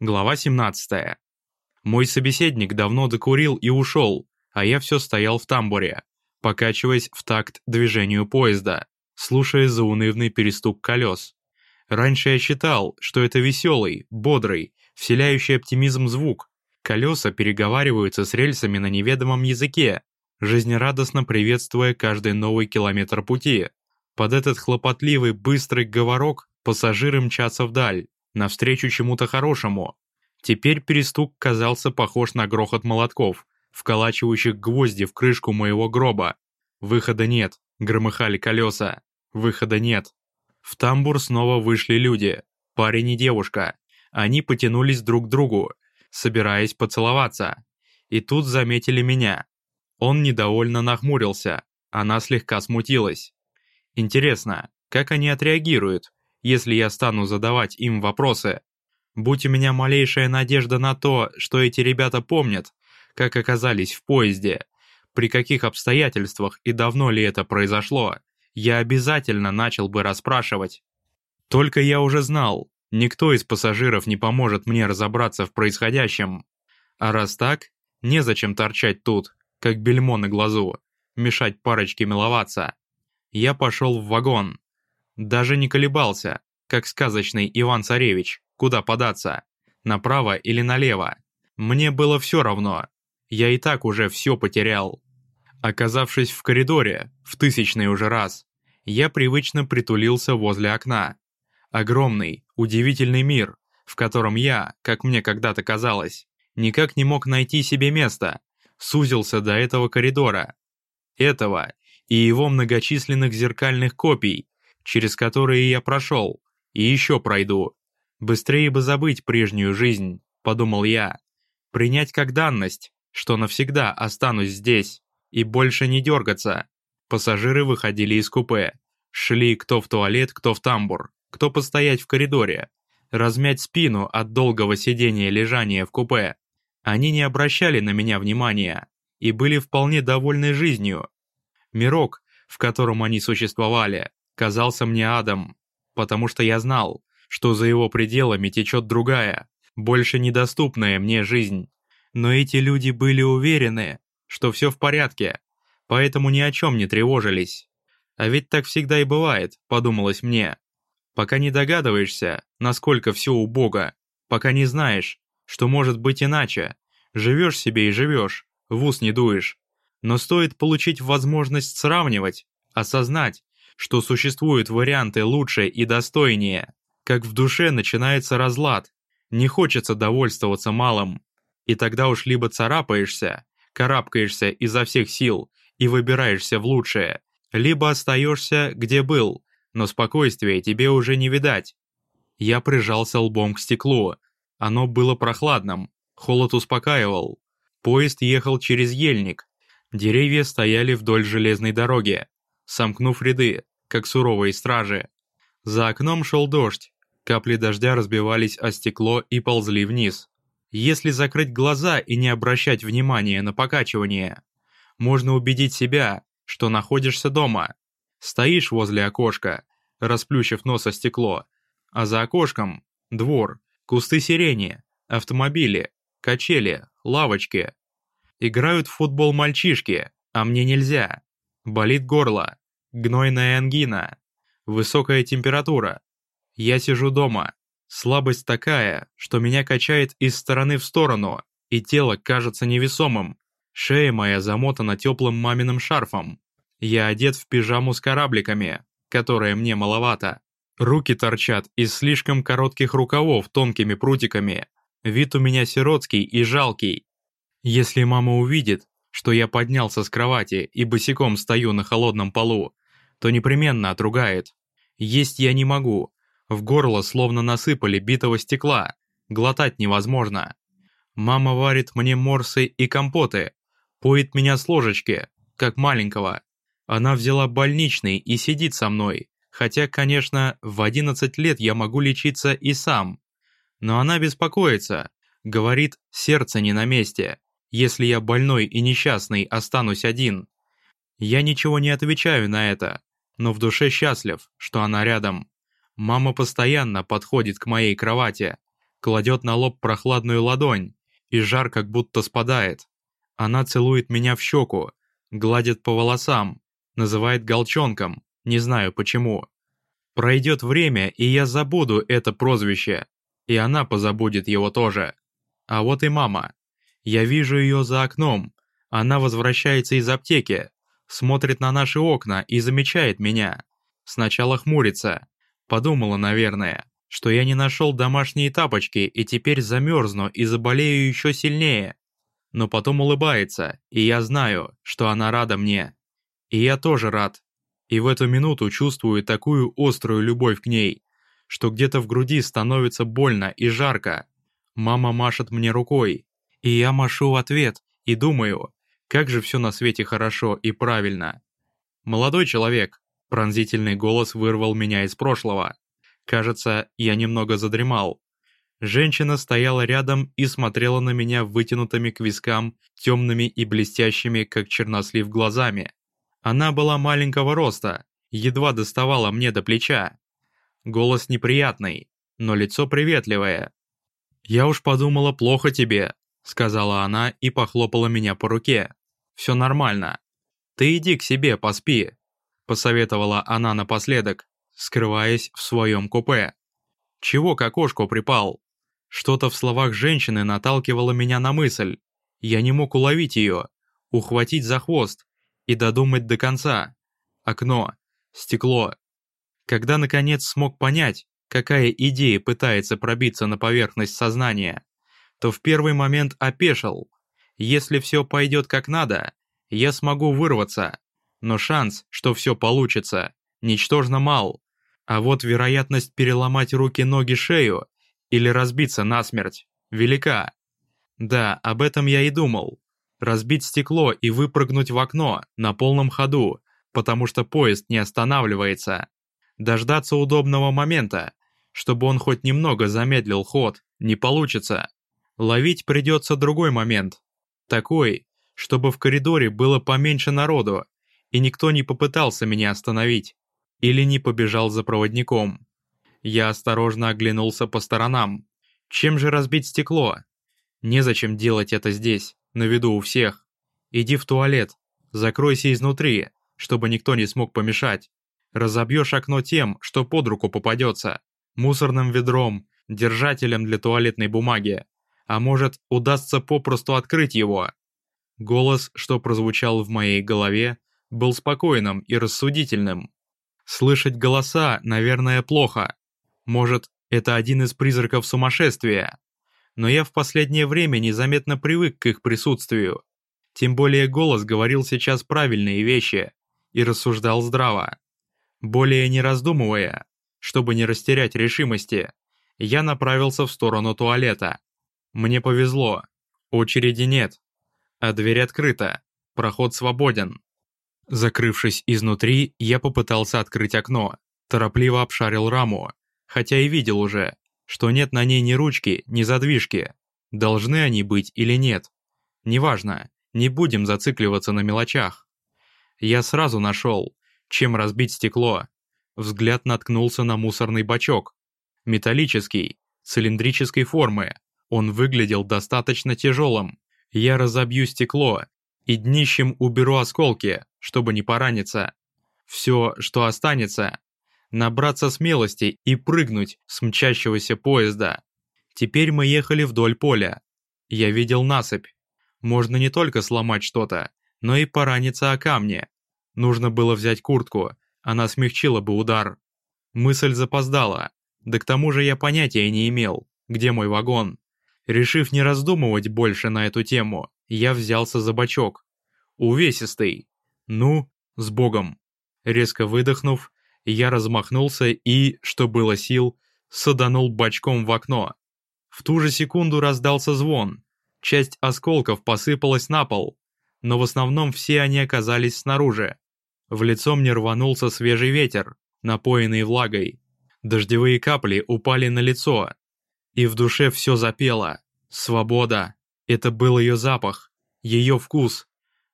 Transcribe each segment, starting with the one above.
Глава 17. Мой собеседник давно докурил и ушел, а я все стоял в тамбуре, покачиваясь в такт движению поезда, слушая заунывный перестук колес. Раньше я считал, что это веселый, бодрый, вселяющий оптимизм звук. Колеса переговариваются с рельсами на неведомом языке, жизнерадостно приветствуя каждый новый километр пути. Под этот хлопотливый, быстрый говорок пассажиры мчатся вдаль, навстречу чему-то хорошему. Теперь перестук казался похож на грохот молотков, вколачивающих гвозди в крышку моего гроба. Выхода нет, громыхали колеса. Выхода нет. В тамбур снова вышли люди, парень и девушка. Они потянулись друг к другу, собираясь поцеловаться. И тут заметили меня. Он недовольно нахмурился, она слегка смутилась. Интересно, как они отреагируют, если я стану задавать им вопросы. Будь у меня малейшая надежда на то, что эти ребята помнят, как оказались в поезде, при каких обстоятельствах и давно ли это произошло, я обязательно начал бы расспрашивать. Только я уже знал, никто из пассажиров не поможет мне разобраться в происходящем. А раз так, незачем торчать тут, как бельмо на глазу, мешать парочке миловаться. Я пошел в вагон, даже не колебался, как сказочный Иван-Царевич, куда податься, направо или налево. Мне было все равно. Я и так уже все потерял. Оказавшись в коридоре, в тысячный уже раз, я привычно притулился возле окна. Огромный, удивительный мир, в котором я, как мне когда-то казалось, никак не мог найти себе места, сузился до этого коридора. Этого и его многочисленных зеркальных копий, через которые я прошел, и еще пройду. Быстрее бы забыть прежнюю жизнь, подумал я. Принять как данность, что навсегда останусь здесь, и больше не дергаться. Пассажиры выходили из купе. Шли кто в туалет, кто в тамбур, кто постоять в коридоре. Размять спину от долгого сидения лежания в купе. Они не обращали на меня внимания и были вполне довольны жизнью. Мирок, в котором они существовали, казался мне адом, потому что я знал, что за его пределами течет другая, больше недоступная мне жизнь. Но эти люди были уверены, что все в порядке, поэтому ни о чем не тревожились. А ведь так всегда и бывает, подумалось мне. Пока не догадываешься, насколько все убого, пока не знаешь, что может быть иначе, живешь себе и живешь, в ус не дуешь. Но стоит получить возможность сравнивать, осознать, что существуют варианты лучше и достойнее, как в душе начинается разлад, не хочется довольствоваться малым, и тогда уж либо царапаешься, карабкаешься изо всех сил и выбираешься в лучшее, либо остаешься, где был, но спокойствия тебе уже не видать. Я прижался лбом к стеклу. Оно было прохладным, холод успокаивал. Поезд ехал через ельник. Деревья стояли вдоль железной дороги, сомкнув ряды, как суровые стражи. За окном шел дождь, капли дождя разбивались о стекло и ползли вниз. Если закрыть глаза и не обращать внимания на покачивание, можно убедить себя, что находишься дома. Стоишь возле окошка, расплющив нос о стекло, а за окошком – двор, кусты сирени, автомобили, качели, лавочки. Играют в футбол мальчишки, а мне нельзя. Болит горло, гнойная ангина, высокая температура. Я сижу дома. Слабость такая, что меня качает из стороны в сторону, и тело кажется невесомым. Шея моя замотана теплым маминым шарфом. Я одет в пижаму с корабликами, которая мне маловато. Руки торчат из слишком коротких рукавов тонкими прутиками. Вид у меня сиротский и жалкий. Если мама увидит, что я поднялся с кровати и босиком стою на холодном полу, то непременно отругает. Есть я не могу. В горло словно насыпали битого стекла. Глотать невозможно. Мама варит мне морсы и компоты. Поет меня с ложечки, как маленького. Она взяла больничный и сидит со мной. Хотя, конечно, в 11 лет я могу лечиться и сам. Но она беспокоится. Говорит, сердце не на месте. Если я больной и несчастный останусь один. Я ничего не отвечаю на это но в душе счастлив, что она рядом. Мама постоянно подходит к моей кровати, кладет на лоб прохладную ладонь, и жар как будто спадает. Она целует меня в щеку, гладит по волосам, называет голчонком, не знаю почему. Пройдет время, и я забуду это прозвище, и она позабудет его тоже. А вот и мама. Я вижу ее за окном, она возвращается из аптеки, смотрит на наши окна и замечает меня. Сначала хмурится. Подумала, наверное, что я не нашел домашние тапочки и теперь замерзну и заболею еще сильнее. Но потом улыбается, и я знаю, что она рада мне. И я тоже рад. И в эту минуту чувствую такую острую любовь к ней, что где-то в груди становится больно и жарко. Мама машет мне рукой, и я машу в ответ и думаю, как же все на свете хорошо и правильно. «Молодой человек», — пронзительный голос вырвал меня из прошлого. Кажется, я немного задремал. Женщина стояла рядом и смотрела на меня вытянутыми к вискам, темными и блестящими, как чернослив, глазами. Она была маленького роста, едва доставала мне до плеча. Голос неприятный, но лицо приветливое. «Я уж подумала, плохо тебе», — сказала она и похлопала меня по руке все нормально. Ты иди к себе, поспи», — посоветовала она напоследок, скрываясь в своем купе. «Чего к окошку припал?» Что-то в словах женщины наталкивало меня на мысль. Я не мог уловить ее, ухватить за хвост и додумать до конца. Окно, стекло. Когда наконец смог понять, какая идея пытается пробиться на поверхность сознания, то в первый момент опешил, если все пойдет как надо, я смогу вырваться, но шанс, что все получится, ничтожно мал. А вот вероятность переломать руки-ноги шею или разбиться насмерть велика. Да, об этом я и думал. Разбить стекло и выпрыгнуть в окно на полном ходу, потому что поезд не останавливается. Дождаться удобного момента, чтобы он хоть немного замедлил ход, не получится. Ловить придется другой момент, такой, чтобы в коридоре было поменьше народу, и никто не попытался меня остановить или не побежал за проводником. Я осторожно оглянулся по сторонам. Чем же разбить стекло? Незачем делать это здесь, на виду у всех. Иди в туалет, закройся изнутри, чтобы никто не смог помешать. Разобьешь окно тем, что под руку попадется, мусорным ведром, держателем для туалетной бумаги, а может, удастся попросту открыть его. Голос, что прозвучал в моей голове, был спокойным и рассудительным. Слышать голоса, наверное, плохо. Может, это один из призраков сумасшествия. Но я в последнее время незаметно привык к их присутствию. Тем более голос говорил сейчас правильные вещи и рассуждал здраво. Более не раздумывая, чтобы не растерять решимости, я направился в сторону туалета. Мне повезло. Очереди нет. А дверь открыта. Проход свободен. Закрывшись изнутри, я попытался открыть окно. Торопливо обшарил раму. Хотя и видел уже, что нет на ней ни ручки, ни задвижки. Должны они быть или нет. Неважно, не будем зацикливаться на мелочах. Я сразу нашел, чем разбить стекло. Взгляд наткнулся на мусорный бачок. Металлический, цилиндрической формы, он выглядел достаточно тяжелым. Я разобью стекло и днищем уберу осколки, чтобы не пораниться. Все, что останется, набраться смелости и прыгнуть с мчащегося поезда. Теперь мы ехали вдоль поля. Я видел насыпь. Можно не только сломать что-то, но и пораниться о камни. Нужно было взять куртку, она смягчила бы удар. Мысль запоздала, да к тому же я понятия не имел, где мой вагон. Решив не раздумывать больше на эту тему, я взялся за бачок. Увесистый. Ну, с богом. Резко выдохнув, я размахнулся и, что было сил, саданул бачком в окно. В ту же секунду раздался звон. Часть осколков посыпалась на пол, но в основном все они оказались снаружи. В лицо мне рванулся свежий ветер, напоенный влагой. Дождевые капли упали на лицо, и в душе все запело. Свобода. Это был ее запах, ее вкус.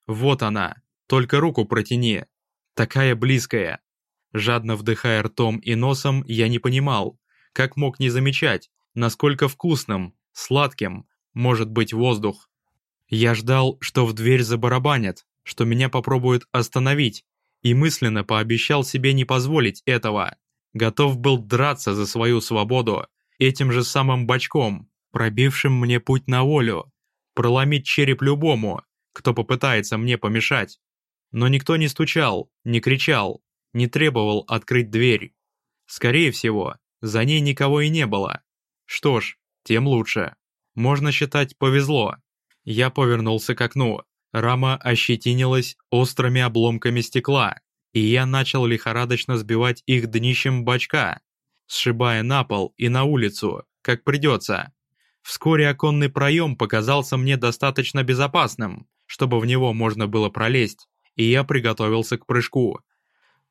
Вот она, только руку протяни. Такая близкая. Жадно вдыхая ртом и носом, я не понимал, как мог не замечать, насколько вкусным, сладким может быть воздух. Я ждал, что в дверь забарабанят, что меня попробуют остановить, и мысленно пообещал себе не позволить этого. Готов был драться за свою свободу этим же самым бачком, пробившим мне путь на волю, проломить череп любому, кто попытается мне помешать. Но никто не стучал, не кричал, не требовал открыть дверь. Скорее всего, за ней никого и не было. Что ж, тем лучше. Можно считать, повезло. Я повернулся к окну. Рама ощетинилась острыми обломками стекла, и я начал лихорадочно сбивать их днищем бачка, сшибая на пол и на улицу, как придется. Вскоре оконный проем показался мне достаточно безопасным, чтобы в него можно было пролезть, и я приготовился к прыжку.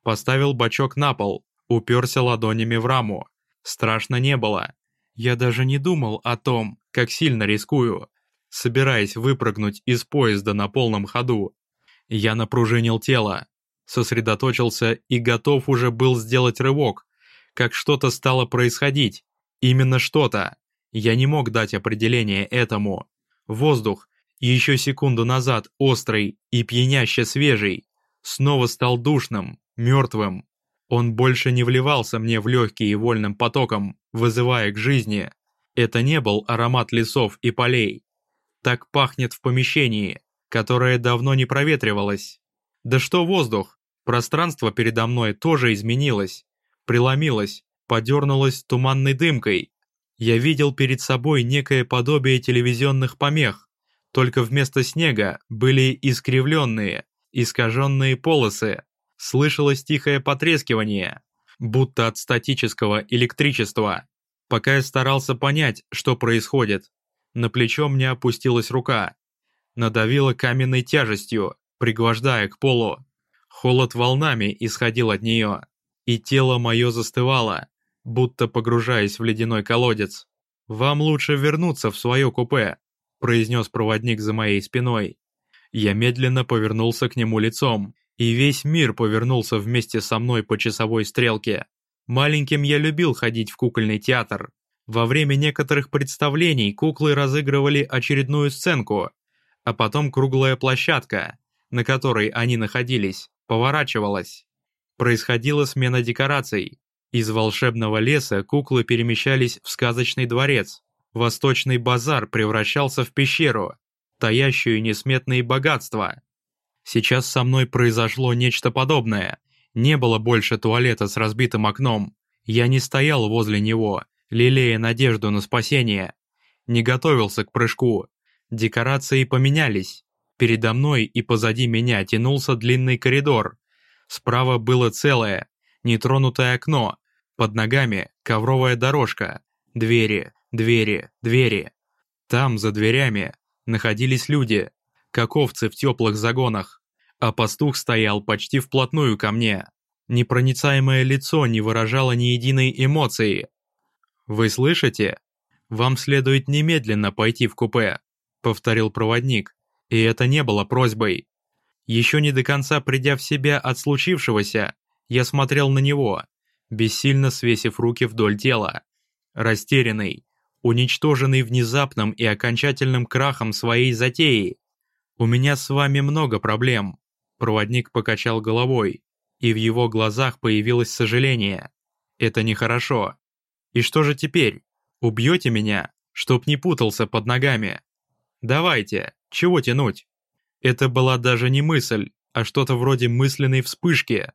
Поставил бачок на пол, уперся ладонями в раму. Страшно не было. Я даже не думал о том, как сильно рискую, собираясь выпрыгнуть из поезда на полном ходу. Я напружинил тело, сосредоточился и готов уже был сделать рывок, как что-то стало происходить. Именно что-то. Я не мог дать определение этому. Воздух, еще секунду назад острый и пьяняще свежий, снова стал душным, мертвым. Он больше не вливался мне в легкие вольным потоком, вызывая к жизни. Это не был аромат лесов и полей. Так пахнет в помещении, которое давно не проветривалось. Да что воздух, пространство передо мной тоже изменилось, преломилось, подернулось туманной дымкой. Я видел перед собой некое подобие телевизионных помех, только вместо снега были искривленные, искаженные полосы, слышалось тихое потрескивание, будто от статического электричества. Пока я старался понять, что происходит, на плечо мне опустилась рука, надавила каменной тяжестью, пригвождая к полу. Холод волнами исходил от нее, и тело мое застывало, будто погружаясь в ледяной колодец. «Вам лучше вернуться в свое купе», произнес проводник за моей спиной. Я медленно повернулся к нему лицом, и весь мир повернулся вместе со мной по часовой стрелке. Маленьким я любил ходить в кукольный театр. Во время некоторых представлений куклы разыгрывали очередную сценку, а потом круглая площадка, на которой они находились, поворачивалась. Происходила смена декораций. Из волшебного леса куклы перемещались в сказочный дворец, Восточный базар превращался в пещеру, таящую несметные богатства. Сейчас со мной произошло нечто подобное. Не было больше туалета с разбитым окном. Я не стоял возле него, лелея надежду на спасение. Не готовился к прыжку. Декорации поменялись. Передо мной и позади меня тянулся длинный коридор. Справа было целое, нетронутое окно. Под ногами ковровая дорожка, двери, Двери, двери. Там, за дверями, находились люди, как овцы в теплых загонах, а пастух стоял почти вплотную ко мне. Непроницаемое лицо не выражало ни единой эмоции. «Вы слышите? Вам следует немедленно пойти в купе», — повторил проводник, и это не было просьбой. Еще не до конца придя в себя от случившегося, я смотрел на него, бессильно свесив руки вдоль тела. Растерянный, уничтоженный внезапным и окончательным крахом своей затеи. «У меня с вами много проблем», — проводник покачал головой, и в его глазах появилось сожаление. «Это нехорошо. И что же теперь? Убьете меня, чтоб не путался под ногами? Давайте, чего тянуть?» Это была даже не мысль, а что-то вроде мысленной вспышки.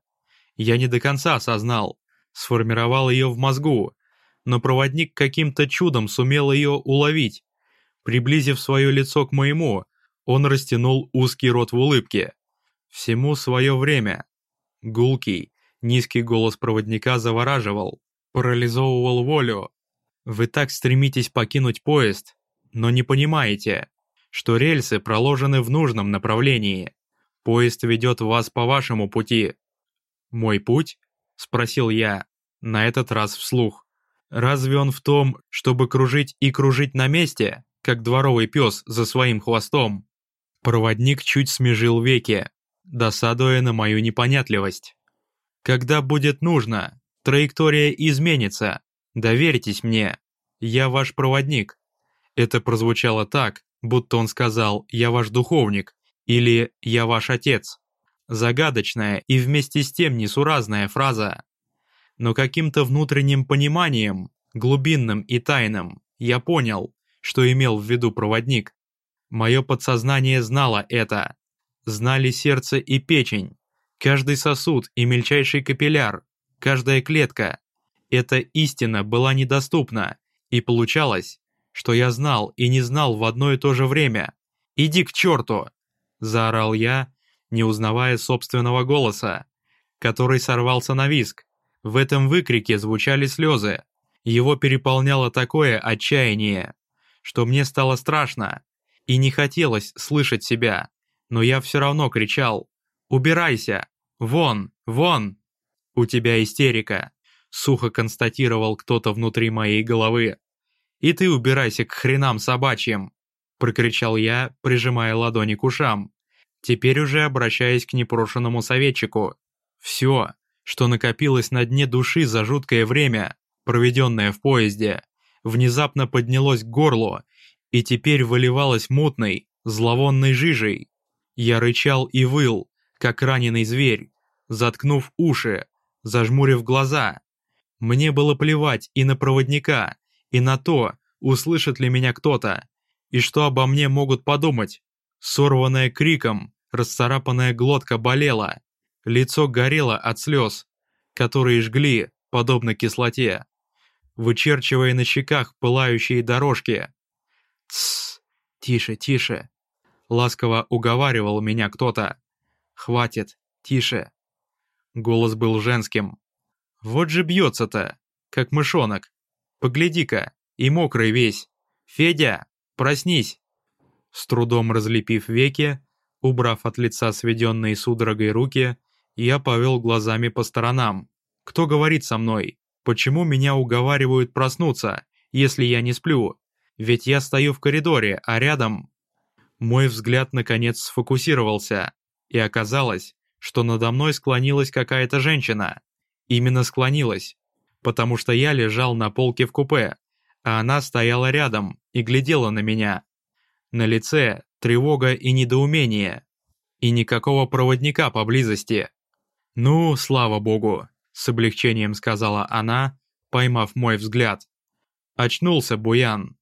Я не до конца осознал, сформировал ее в мозгу, но проводник каким-то чудом сумел ее уловить. Приблизив свое лицо к моему, он растянул узкий рот в улыбке. Всему свое время. Гулкий, низкий голос проводника завораживал, парализовывал волю. Вы так стремитесь покинуть поезд, но не понимаете, что рельсы проложены в нужном направлении. Поезд ведет вас по вашему пути. «Мой путь?» – спросил я, на этот раз вслух. Разве он в том, чтобы кружить и кружить на месте, как дворовый пес за своим хвостом? Проводник чуть смежил веки, досадуя на мою непонятливость. Когда будет нужно, траектория изменится, доверьтесь мне. «Я ваш проводник». Это прозвучало так, будто он сказал «Я ваш духовник» или «Я ваш отец». Загадочная и вместе с тем несуразная фраза. Но каким-то внутренним пониманием, глубинным и тайным, я понял, что имел в виду проводник. Мое подсознание знало это. Знали сердце и печень, каждый сосуд и мельчайший капилляр, каждая клетка. Эта истина была недоступна, и получалось, что я знал и не знал в одно и то же время. «Иди к черту!» – заорал я, не узнавая собственного голоса, который сорвался на виск. В этом выкрике звучали слезы. Его переполняло такое отчаяние, что мне стало страшно, и не хотелось слышать себя, но я все равно кричал «Убирайся! Вон! Вон!» «У тебя истерика!» — сухо констатировал кто-то внутри моей головы. «И ты убирайся к хренам собачьим!» — прокричал я, прижимая ладони к ушам. Теперь уже обращаясь к непрошенному советчику. Все, что накопилось на дне души за жуткое время, проведенное в поезде, внезапно поднялось к горлу и теперь выливалось мутной, зловонной жижей. Я рычал и выл, как раненый зверь, заткнув уши, зажмурив глаза. Мне было плевать и на проводника, и на то, услышит ли меня кто-то, и что обо мне могут подумать. Сорванная криком, расцарапанная глотка болела, лицо горело от слез, которые жгли, подобно кислоте, вычерчивая на щеках пылающие дорожки. «Тссс, тише, тише!» Ласково уговаривал меня кто-то. «Хватит, тише!» Голос был женским. «Вот же бьется-то, как мышонок! Погляди-ка, и мокрый весь! Федя, проснись!» С трудом разлепив веки, убрав от лица сведенные судорогой руки, я повел глазами по сторонам. «Кто говорит со мной? Почему меня уговаривают проснуться, если я не сплю? Ведь я стою в коридоре, а рядом...» Мой взгляд наконец сфокусировался, и оказалось, что надо мной склонилась какая-то женщина. Именно склонилась, потому что я лежал на полке в купе, а она стояла рядом и глядела на меня. На лице тревога и недоумение, и никакого проводника поблизости. «Ну, слава богу», — с облегчением сказала она, поймав мой взгляд. Очнулся Буян.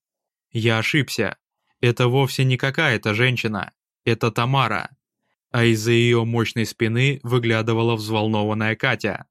Я ошибся. Это вовсе не какая-то женщина. Это Тамара. А из-за ее мощной спины выглядывала взволнованная Катя.